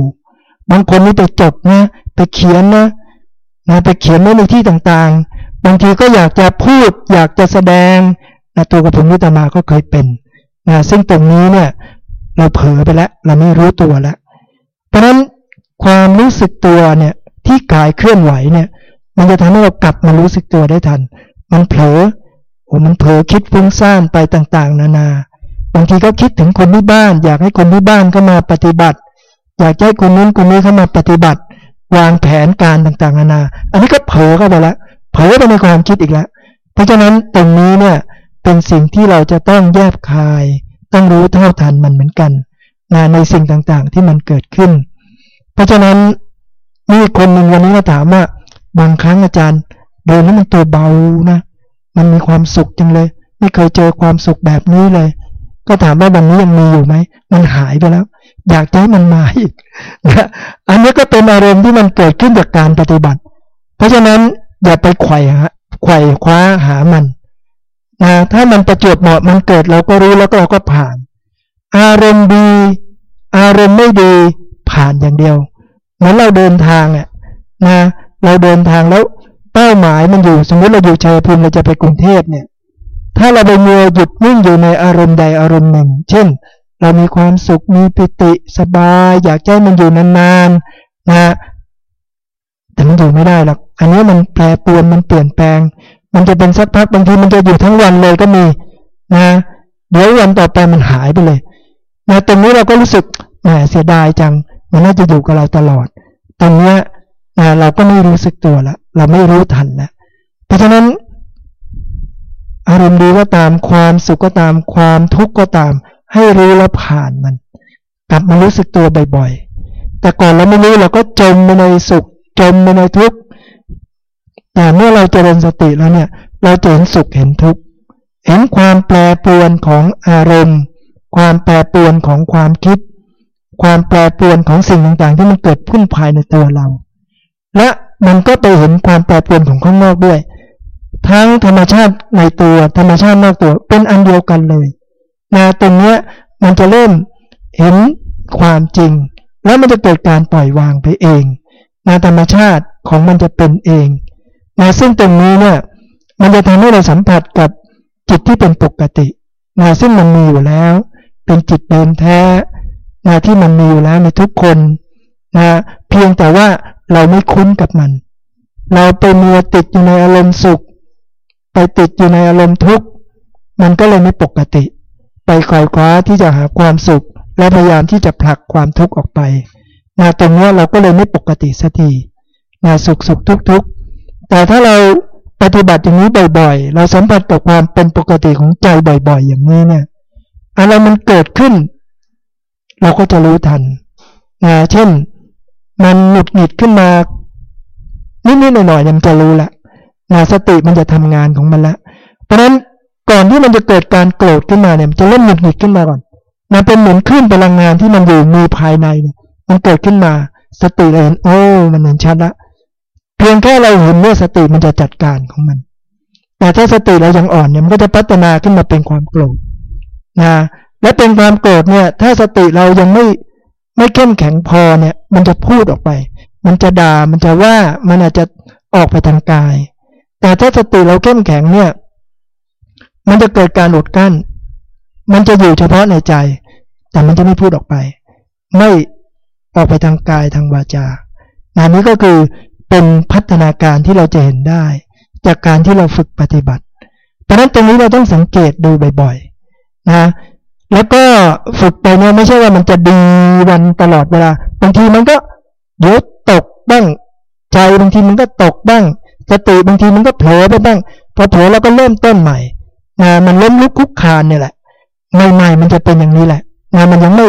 บางคนนี่ไปจดนะไปเขียนนะนะไปเขียนไว้ในที่ต่างๆ บางทีก็อยากจะพูด อยากจะแสดง นะตัวกับผมนิตมาก็เคยเป็นนะซึ่งตรงนี้เนี่ยเราเผลอไปแล้ว เราไม่รู้ตัวแล้ว เพราะฉะนั้นความรู้สึกตัวเนี่ยที่กายเคลื่อนไหวเนี่ย มันจะทำให้เรากลับมารู้สึกตัวได้ทัน มันเผลอโอ้มันเผลอคิดฟุ้งซ่านไปต่างๆ นานา บางทีก็คิดถึงคนที่บ้าน อยากให้คนที่บ้านเข้ามาปฏิบัติ อยากให้คนนู้นคนนี้เข้ามาปฏิบัติ วางแผนการต่างๆ นานา อันนี้ก็เผลอเข้าไปแล้วเผลอไปในความคิดอีกแล้ว เพราะฉะนั้นตรงนี้เนี่ย เป็นสิ่งที่เราจะต้องแยบคาย ต้องรู้เท่าทันมันเหมือนกันนะในสิ่งต่างๆที่มันเกิดขึ้น เพราะฉะนั้นมีคนหนึ่งวันนี้มาถามว่าบางครั้งอาจารย์เดินแล้วมันตัวเบานะ มันมีความสุขจังเลย ไม่เคยเจอความสุขแบบนี้เลย ก็ถามว่าวันนี้ยังมีอยู่ไหมมันหายไปแล้ว อยากให้มันมาอีกนะอันนี้ก็เป็นอารมณ์ที่มันเกิดขึ้นจากการปฏิบัติ เพราะฉะนั้นอย่าไปไขว่ฮะไขว่คว้าหามัน นะถ้ามันประจวบเหมาะมันเกิดเราก็รู้แล้วก็เราก็ผ่าน อารมณ์ดี อารมณ์ไม่ดีผ่านอย่างเดียวเหมือนเราเดินทางอะนะเราเดินทางแล้วเป้าหมายมันอยู่สมมติเราอยู่ชัยภูมิเราจะไปกรุงเทพเนี่ย ถ้าเราไปมัวหยุดนิ่งอยู่ในอารมณ์ใดอารมณ์หนึ่ง เช่น เรามีความสุขมีปิติสบาย อยากให้มันอยู่นานๆนะแต่มันอยู่ไม่ได้หรอกอันนี้มันแปรปรวนมันเปลี่ยนแปลง มันจะเป็นสักพักบางทีมันจะอยู่ทั้งวันเลยก็มีนะเดี๋ยววันต่อไปมันหายไปเลยนะตรงนี้เราก็รู้สึกแหมเสียดายจัง มันน่าจะอยู่กับเราตลอด ตรงเนี้ยนะเราก็ไม่รู้สึกตัวละเราไม่รู้ทันนะเพราะฉะนั้น อารมณ์ดีก็ตามความสุขก็ตามความทุกข์ก็ตาม ให้รู้แล้วผ่านมัน กลับมารู้สึกตัวบ่อยๆแต่ก่อนเราไม่รู้เราก็จมไปในสุข จมไปในทุกข์ แต่เมื่อเราเจริญสติแล้วเนี่ย เราจะเห็นสุขเห็นทุกข์เห็นความแปรปรวนของอารมณ์ ความแปรปรวนของความคิด ความแปรปรวนของสิ่งต่างๆ ที่มันเกิดขึ้นภายในตัวเรา และมันก็ไปเห็นความแปรปรวนของข้างนอกด้วย ทั้งธรรมชาติในตัวธรรมชาตินอกตัวเป็นอันเดียวกันเลยนะตรงเนี้ยมันจะเริ่มเห็นความจริง แล้วมันจะเกิดการปล่อยวางไปเองนะธรรมชาติของมันจะเป็นเอง นะซึ่งตรงนี้เนี่ยมันจะทำให้เราสัมผัสกับจิตที่เป็นปกตินะซึ่งมันมีอยู่แล้ว เป็นจิตเดิมแท้นะที่มันมีอยู่แล้วในทุกคนนะเพียงแต่ว่าเราไม่คุ้นกับมัน เราไปมัวติดอยู่ในอารมณ์สุข ไปติดอยู่ในอารมณ์ทุกข์มันก็เลยไม่ปกติ ไปคอยคว้าที่จะหาความสุข และพยายามที่จะผลักความทุกข์ออกไปนะตรงนี้เราก็เลยไม่ปกติสักทีนะสุขสุขทุกทุก แต่ถ้าเราปฏิบัติอย่างนี้บ่อยๆ เราสัมผัสกับความเป็นปกติของใจบ่อย ๆ อย่างนี้เนี่ยอะไรมันเกิดขึ้น เราก็จะรู้ทันนะเช่น มันหงุดหงิดขึ้นมานิดๆหน่อยๆมันจะรู้ละนะสติมันจะทำงานของมันละ เพราะฉะนั้นก่อนที่มันจะเกิดการโกรธขึ้นมาเนี่ยมันจะเริ่มหงุดหงิดขึ้นมาก่อนมันเป็นเหมือนคลื่นพลังงานที่มันอยู่มีภายในเนี่ยมันเกิดขึ้นมา สติเราเห็นโอ้ มันเห็นชัดละ เพียงแค่เราเห็นเมื่อสติมันจะจัดการของมัน แต่ถ้าสติเรายังอ่อนเนี่ยมันก็จะพัฒนาขึ้นมาเป็นความโกรธนะและเป็นความโกรธเนี่ย ถ้าสติเรายังไม่ไม่เข้มแข็งพอเนี่ย มันจะพูดออกไป มันจะด่ามันจะว่ามันอาจจะออกไปทางกาย แต่ถ้าสติเราเข้มแข็งเนี่ย มันจะเกิดการอดกั้น มันจะอยู่เฉพาะในใจ แต่มันจะไม่พูดออกไป ไม่ออกไปทางกายทางวาจาอันนี้ก็คือ เป็นพัฒนาการที่เราจะเห็นได้ จากการที่เราฝึกปฏิบัติ เพราะนั้นตรงนี้เราต้องสังเกตดูบ่อยๆนะแล้วก็ฝึกไปเนี่ยไม่ใช่ว่ามันจะดีวันตลอดเวลาบางทีมันก็เดี๋ยวตกบ้าง ใจบางทีมันก็ตกบ้างสติบางทีมันก็เผลอไปบ้างพอเผลอเราก็เริ่มต้นใหม่นะมันล้มลุกคุกคานเนี่ยแหละใหม่ๆมันจะเป็นอย่างนี้แหละนะมันยังไม่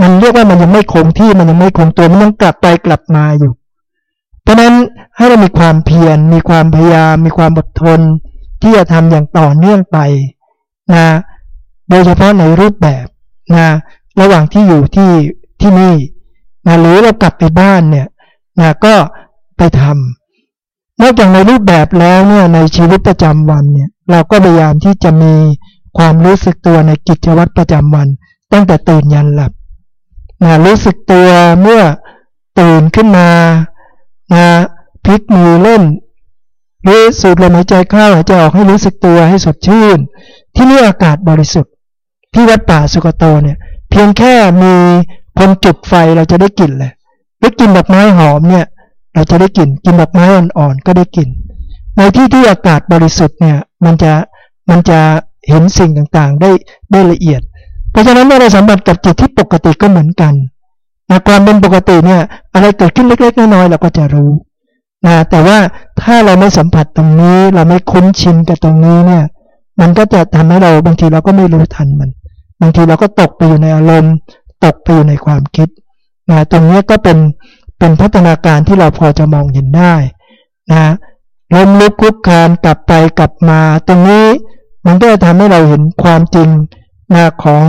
มันเรียกว่ามันยังไม่คงที่มันยังไม่คงตัวมันยังกลับไปกลับมาอยู่ เพราะนั้นให้เรามีความเพียร มีความพยายาม มีความอดทน ที่จะทำอย่างต่อเนื่องไปนะโดยเฉพาะในรูปแบบนะระหว่างที่อยู่ที่ที่นี่นะหรือเรากลับไปบ้านเนี่ยนะก็ไปทำนอกจากในรูปแบบแล้วเนี่ยในชีวิตประจำวันเนี่ยเราก็พยายามที่จะมีความรู้สึกตัวในกิจวัตรประจำวัน ตั้งแต่ตื่นยันหลับนะรู้สึกตัวเมื่อตื่นขึ้นมา นะพลิกมือเล่น หรือสูดลมหายใจเข้าหายใจออกให้รู้สึกตัวให้สดชื่น ที่นี่อากาศบริสุทธิ์ ที่วัดป่าสุกโตเนี่ย เพียงแค่มีคนจุดไฟเราจะได้กลิ่นเลยหรือกินดอกไม้หอมเนี่ย เราจะได้กลิ่นกินดอกไม้อ่อนๆก็ได้กลิ่นในที่ที่อากาศบริสุทธิ์เนี่ยมันจะมันจะเห็นสิ่งต่างๆได้ได้ละเอียด เพราะฉะนั้นเมื่อเราสัมผัสกับจิตที่ปกติก็เหมือนกัน นะความเป็นปกติเนี่ย อะไรเกิดขึ้นเล็ก ๆ น้อยๆเราก็จะรู้นะแต่ว่าถ้าเราไม่สัมผัสตรงนี้ เราไม่คุ้นชินกับตรงนี้เนี่ย มันก็จะทำให้เราบางทีเราก็ไม่รู้ทันมัน บางทีเราก็ตกไปอยู่ในอารมณ์ ตกไปอยู่ในความคิดนะตรงนี้ก็เป็นเป็นพัฒนาการที่เราพอจะมองเห็นได้นะล้มลุกคุกคานกลับไปกลับมา ตรงนี้มันก็จะทำให้เราเห็นความจริงนะของ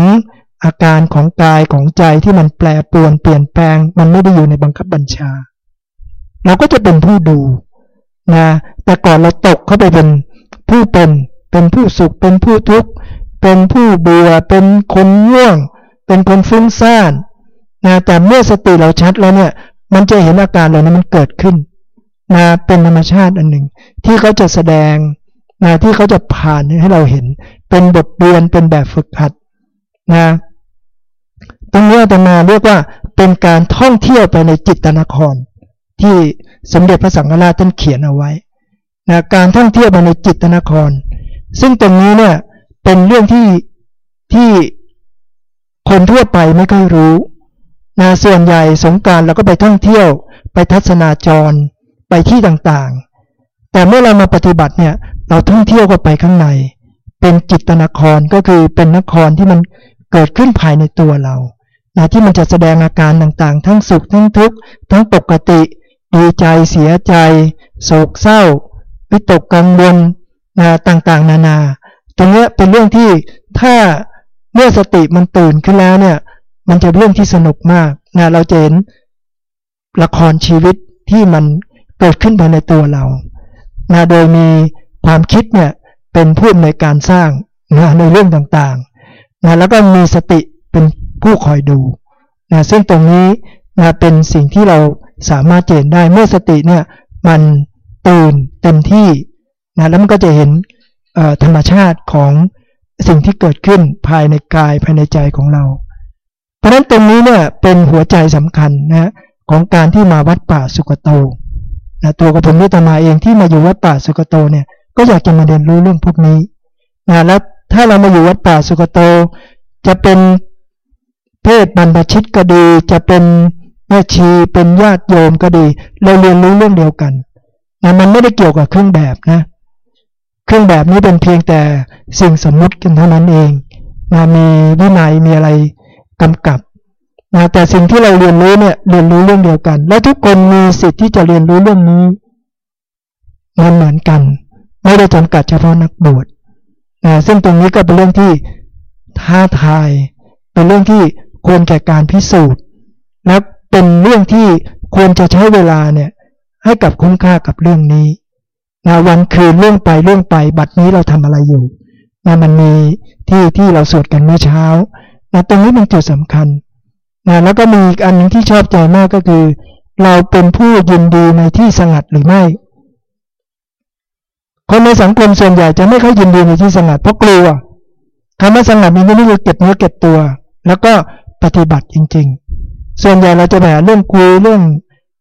อาการของกายของใจที่มันแปรปรวนเปลี่ยนแปลง มันไม่ได้อยู่ในบังคับบัญชา เราก็จะเป็นผู้ดูนะแต่ก่อนเราตกเข้าไปเป็นผู้เป็นเป็นผู้สุข เป็นผู้ทุกข์เป็นผู้เบื่อเป็นคนง่วง เป็นคนฟุ้งซ่านนะแต่เมื่อสติเราชัดแล้วเนี่ย มันจะเห็นอาการเหล่านั้นมันเกิดขึ้นนะเป็นธรรมชาติอันหนึ่ง ที่เขาจะแสดงนะที่เขาจะผ่านให้เราเห็น เป็นบทเรียนเป็นแบบฝึกหัดนะ ตรงนี้ตมาเรียกว่าเป็นการท่องเที่ยวไปในจิตนคร ที่สมเด็จพระสังฆราชท่านเขียนเอาไว้นะการท่องเที่ยวไปในจิตนคร ซึ่งตรงนี้เนี่ยเป็นเรื่องที่ที่คนทั่วไปไม่ค่อยรู้นะส่วนใหญ่สงการเราก็ไปท่องเที่ยว ไปทัศนาจร ไปที่ต่างๆ แต่เมื่อเรามาปฏิบัติเนี่ยเราท่องเที่ยวก็ไปข้างใน เป็นจิตนครก็คือเป็นนครที่มันเกิดขึ้นภายในตัวเรา นะที่มันจะแสดงอาการต่างๆ ทั้งสุขทั้งทุกข์ทั้งปกติ ดีใจเสียใจ โศกเศร้า วิตกกังวลนะต่างๆ นานา ตรงนี้เป็นเรื่องที่ถ้าเมื่อสติมันตื่นขึ้นแล้วเนี่ย มันจะเรื่องที่สนุกมากนะเราจะเห็นละครชีวิตที่มันเกิดขึ้นภายในตัวเรานะโดยมีความคิดเนี่ยเป็นผู้ในการสร้างนะในเรื่องต่างๆนะแล้วก็มีสติเป็น ผู้คอยดูนะซึ่งตรงนี้นะเป็นสิ่งที่เราสามารถเห็นได้เมื่อสติเนี่ยมันตื่นเต็มที่นะแล้วมันก็จะเห็นธรรมชาติของสิ่งที่เกิดขึ้นภายในกายภายในใจของเรา เพราะนั้นตรงนี้เนี่ยเป็นหัวใจสำคัญนะของการที่มาวัดป่าสุกโตนะตัวกับผมนิตมาเองที่มาอยู่วัดป่าสุกโตเนี่ยก็อยากจะมาเรียนรู้เรื่องพวกนี้นะแล้วถ้าเรามาอยู่วัดป่าสุกโต จะเป็น เพศบรรพชิตก็ดี จะเป็นแม่ชีเป็นญาติโยมก็ดี เราเรียนรู้เรื่องเดียวกันนะมันไม่ได้เกี่ยวกับเครื่องแบบนะ เครื่องแบบนี้เป็นเพียงแต่สิ่งสมมุติกันเท่านั้นเองนะมีวินัยมีอะไรกำกับนะแต่สิ่งที่เราเรียนรู้เนี่ยเรียนรู้เรื่องเดียวกัน และทุกคนมีสิทธิ์ที่จะเรียนรู้เรื่องนี้มันเหมือนกัน ไม่ได้จำกัดเฉพาะนักบวชนะซึ่งตรงนี้ก็เป็นเรื่องที่ท้าทาย เป็นเรื่องที่ ควรแก่การพิสูจน์และเป็นเรื่องที่ควรจะใช้เวลาเนี่ยให้กับคุ้มค่ากับเรื่องนี้นะวันคืนเรื่องไปเรื่องไป บัดนี้เราทำอะไรอยู่นะมันมีที่ที่เราสวดกันเมื่อเช้านะตรงนี้เป็นจุดสำคัญนะแล้วก็มีอีกอันนึงที่ชอบใจมากก็คือ เราเป็นผู้ยินดีในที่สงัดหรือไม่คนในสังคมส่วนใหญ่จะไม่ค่อยยินดีในที่สงัดเพราะกลัวคำว่าสงัดนี้ไม่ได้เก็บเนื้อเก็บตัว แล้วก็ ปฏิบัติจริง ๆ ส่วนใหญ่เราจะแบบเรื่องคุยเรื่อง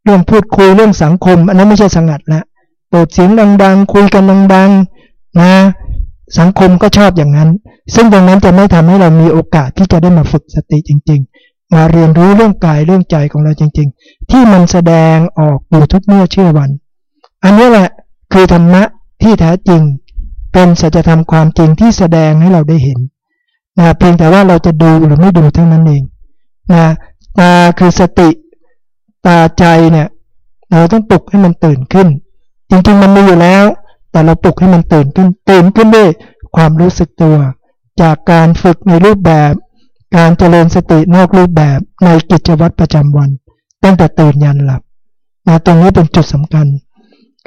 เรื่องพูดคุยเรื่องสังคม อันนั้นไม่ใช่สงัดแล้วเปิดเสียงดังๆ คุยกันดังๆนะสังคมก็ชอบอย่างนั้น ซึ่งตรงนั้นจะไม่ทำให้เรามีโอกาสที่จะได้มาฝึกสติจริง ๆ มาเรียนรู้เรื่องกายเรื่องใจของเราจริง ๆ ที่มันแสดงออกอยู่ทุกเมื่อเชื่อวัน อันนี้แหละคือธรรมะที่แท้จริง เป็นสัจธรรมความจริงที่แสดงให้เราได้เห็น นะเพียงแต่ว่าเราจะดูหรือไม่ดูเท่านั้นเองนะตาคือสติ ตาใจเนี่ยเราต้องปลุกให้มันตื่นขึ้น จริงๆมันมีอยู่แล้ว แต่เราปลุกให้มันตื่นขึ้น ตื่นขึ้นด้วยความรู้สึกตัว จากการฝึกในรูปแบบ การเจริญสตินอกรูปแบบในกิจวัตรประจำวัน ตั้งแต่ตื่นยันหลับนะตรงนี้เป็นจุดสำคัญ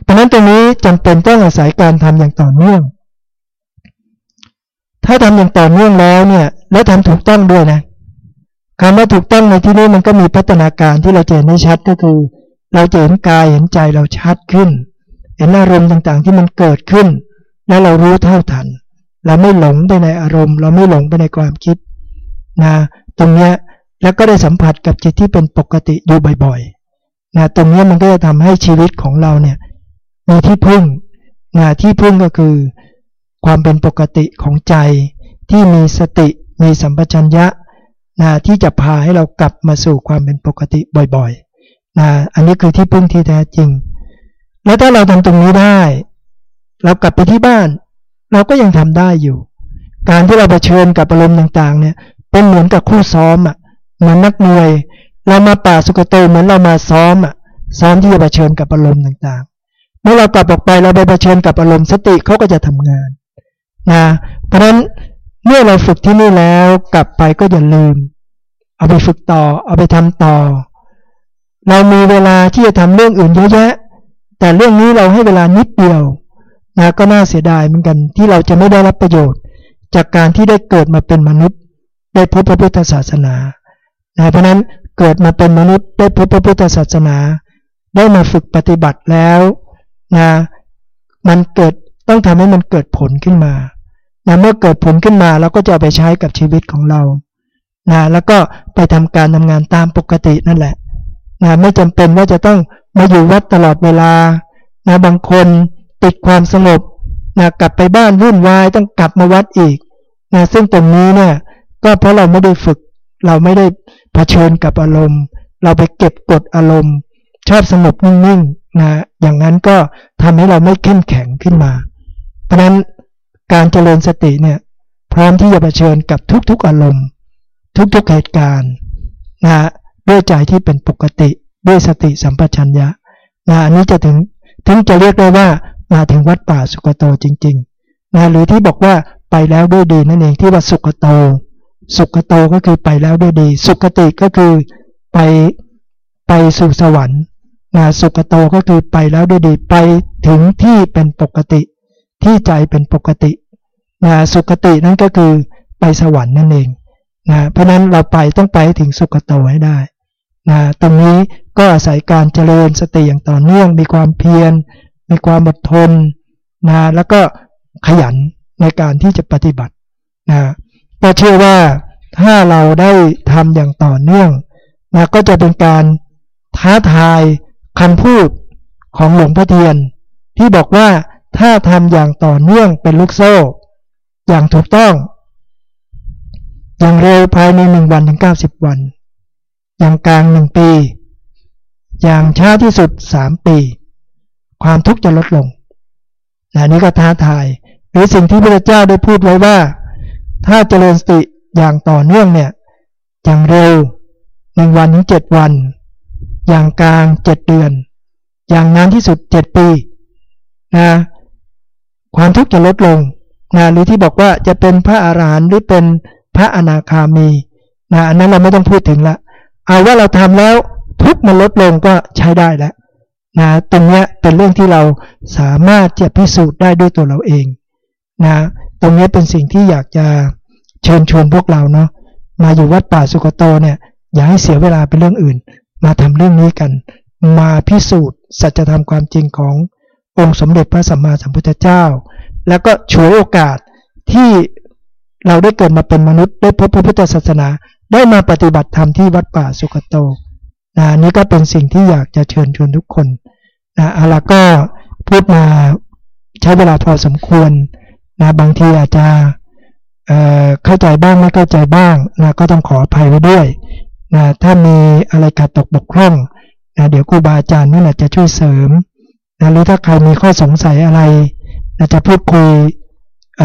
เพราะนั้นตรงนี้จำเป็นต้องอาศัยการทำอย่างต่อเนื่อง ถ้าทำอย่างต่อเนื่องแล้วเนี่ย แล้วทำถูกต้องด้วยนะคำว่าถูกต้องในที่นี้มันก็มีพัฒนาการที่เราเห็นได้ชัดก็คือ เราจะเห็นกายเห็นใจเราชัดขึ้น เห็นอารมณ์ต่างๆที่มันเกิดขึ้น แล้วเรารู้เท่าทัน เราไม่หลงไปในอารมณ์ เราไม่หลงไปในความคิดนะตรงเนี้ยแล้วก็ได้สัมผัสกับจิตที่เป็นปกติอยู่บ่อยๆนะตรงนี้มันก็จะทำให้ชีวิตของเราเนี่ยมีที่พึ่งนะที่พึ่งก็คือ ความเป็นปกติของใจ ที่มีสติมีสัมปชัญญะนะที่จะพาให้เรากลับมาสู่ความเป็นปกติบ่อยๆนะอันนี้คือที่พึ่งที่แท้จริง แล้วถ้าเราทำตรงนี้ได้ เรากลับไปที่บ้าน เราก็ยังทำได้อยู่ การที่เราเผชิญกับอารมณ์ต่างๆเนี่ยเป็นเหมือนกับคู่ซ้อมอะเหมือนนักมวย เรามาป่าสุกโตเหมือนเรามาซ้อมอะซ้อมที่จะเผชิญกับอารมณ์ต่างๆ เมื่อเรากลับออกไปเราไปเผชิญกับอารมณ์สติเขาก็จะทำงาน นะเพราะฉะนั้นเมื่อเราฝึกที่นี่แล้วกลับไปก็อย่าลืม เอาไปฝึกต่อ เอาไปทำต่อ เรามีเวลาที่จะทำเรื่องอื่นเยอะแยะ แต่เรื่องนี้เราให้เวลานิดเดียวนะก็น่าเสียดายเหมือนกันที่เราจะไม่ได้รับประโยชน์ จากการที่ได้เกิดมาเป็นมนุษย์ ได้พบพระพุทธศาสนานะเพราะนั้นเกิดมาเป็นมนุษย์ได้พบพระพุทธศาสนา ได้มาฝึกปฏิบัติแล้วนะมันเกิด ต้องทำให้มันเกิดผลขึ้นมานะเมื่อเกิดผลขึ้นมาเราก็จะไปใช้กับชีวิตของเรานะแล้วก็ไปทำการทำงานตามปกตินั่นแหละนะไม่จำเป็นว่าจะต้องมาอยู่วัดตลอดเวลานะบางคนติดความสงบนะกลับไปบ้านวุ่นวายต้องกลับมาวัดอีกนะซึ่งตรงนี้เนี่ยก็เพราะเราไม่ได้ฝึก เราไม่ได้เผชิญกับอารมณ์ เราไปเก็บกดอารมณ์ ชอบสงบนิ่งๆนะอย่างนั้นก็ทำให้เราไม่เข้มแข็งขึ้นมา พราะนั้นการเจริญสติเนี่ยพร้อมที่จะเผชิญกับทุกๆอารมณ์ ทุกๆเหตุการณ์นะด้วยใจที่เป็นปกติด้วยสติสัมปชัญญะนะอันนี้จะถึงถึงจะเรียกได้ว่ามาถึงวัดป่าสุกโตจริงๆนะหรือที่บอกว่าไปแล้วด้วยดีนั่นเองที่ว่าสุกโต สุกโตก็คือไปแล้วด้วยดี สุกติก็คือไปไปสู่สวรรค์นะสุกโตก็คือไปแล้วด้วยดีไปถึงที่เป็นปกติ ที่ใจเป็นปกตินะสุขตินั่นก็คือไปสวรรค์นั่นเองนะเพราะนั้นเราไปต้องไปถึงสุขโตให้ได้นะตรงนี้ก็อาศัยการเจริญสติอย่างต่อเนื่อง มีความเพียร มีความอดทนนะแล้วก็ขยันในการที่จะปฏิบัตินะก็เชื่อว่าถ้าเราได้ทำอย่างต่อเนื่องนะก็จะเป็นการท้าทายคำพูดของหลวงพ่อเทียน ที่บอกว่า ถ้าทำอย่างต่อเนื่องเป็นลูกโซ่ อย่างถูกต้อง อย่างเร็วภายในหนึ่งวันถึงเก้าสิบวัน อย่างกลางหนึ่งปี อย่างช้าที่สุดสามปี ความทุกข์จะลดลงนะนี้ก็ท้าทาย หรือสิ่งที่พระเจ้าได้พูดไว้ว่า ถ้าเจริญสติอย่างต่อเนื่องเนี่ย อย่างเร็วหนึ่งวันถึงเจ็ดวัน อย่างกลางเจ็ดเดือน อย่างนานที่สุดเจ็ดปีนะ ความทุกข์จะลดลงนะหรือที่บอกว่าจะเป็นพระอารหันต์หรือเป็นพระอนาคามีนะอันนั้นเราไม่ต้องพูดถึงละเอาว่าเราทำแล้วทุกข์มันลดลงก็ใช้ได้แล้วนะตรงนี้เป็นเรื่องที่เราสามารถจะพิสูจน์ได้ด้วยตัวเราเองนะตรงนี้เป็นสิ่งที่อยากจะเชิญชวนพวกเราเนาะมาอยู่วัดป่าสุกโตเนี่ยอย่าให้เสียเวลาเป็นเรื่องอื่น มาทำเรื่องนี้กัน มาพิสูจน์สัจธรรมความจริงของ องค์สมเด็จพระสัมมาสัมพุทธเจ้า แล้วก็ฉวยโอกาสที่เราได้เกิดมาเป็นมนุษย์ได้พบพระพุทธศาสนา ได้มาปฏิบัติธรรมที่วัดป่าสุกโตนะนี่ก็เป็นสิ่งที่อยากจะเชิญชวนทุกคนนะอาละก็พูดมาใช้เวลาพอสมควรนะบางทีอาจจะเเข้าใจบ้างไม่เข้าใจบ้างนะก็ต้องขออภัยไว้ด้วยนะถ้ามีอะไรขาดตกบกพร่องนะเดี๋ยวครูบาอาจารย์นี่แหละจะช่วยเสริม นะหรือถ้าใครมีข้อสงสัยอะไรนะจะพูดคุย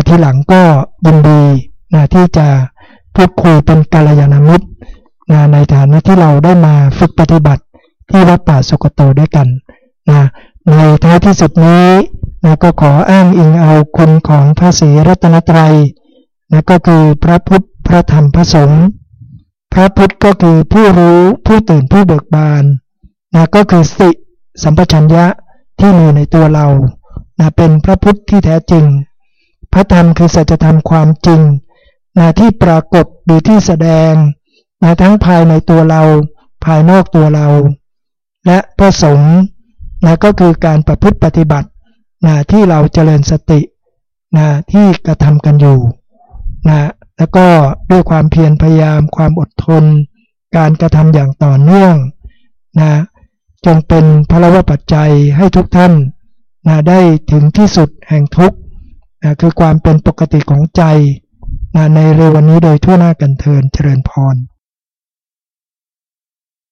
ทีหลังก็ยินดีนะที่จะพูดคุยเป็นกาลยานามิตรนะในฐานะที่เราได้มาฝึกปฏิบัติที่วัดป่าสุกโตด้วยกันนะในท้ายที่สุดนี้นะก็ขออ้างอิงเอาคุณของพระศรีรัตนตรัยนะก็คือพระพุทธพระธรรมพระสงฆ์พระพุทธก็คือผู้รู้ผู้ตื่นผู้เบิกบานนะก็คือสติสัมปชัญญะ ที่มีในตัวเรานะเป็นพระพุทธที่แท้จริง พระธรรมคือสัจธรรมความจริงนะที่ปรากฏหรือที่แสดงนะทั้งภายในตัวเรา ภายนอกตัวเรา และพระสงฆ์นะก็คือการประพฤติปฏิบัตินะที่เราเจริญสตินะที่กระทำกันอยู่นะแล้วก็ด้วยความเพียรพยายามความอดทน การกระทำอย่างต่อเนื่องนะ จงเป็นพระวปัจจัยให้ทุกท่านนะได้ถึงที่สุดแห่งทุกนะคือความเป็นปกติของใจนะในเร็ววันนี้โดยทั่วหน้ากันเทินเจริญพร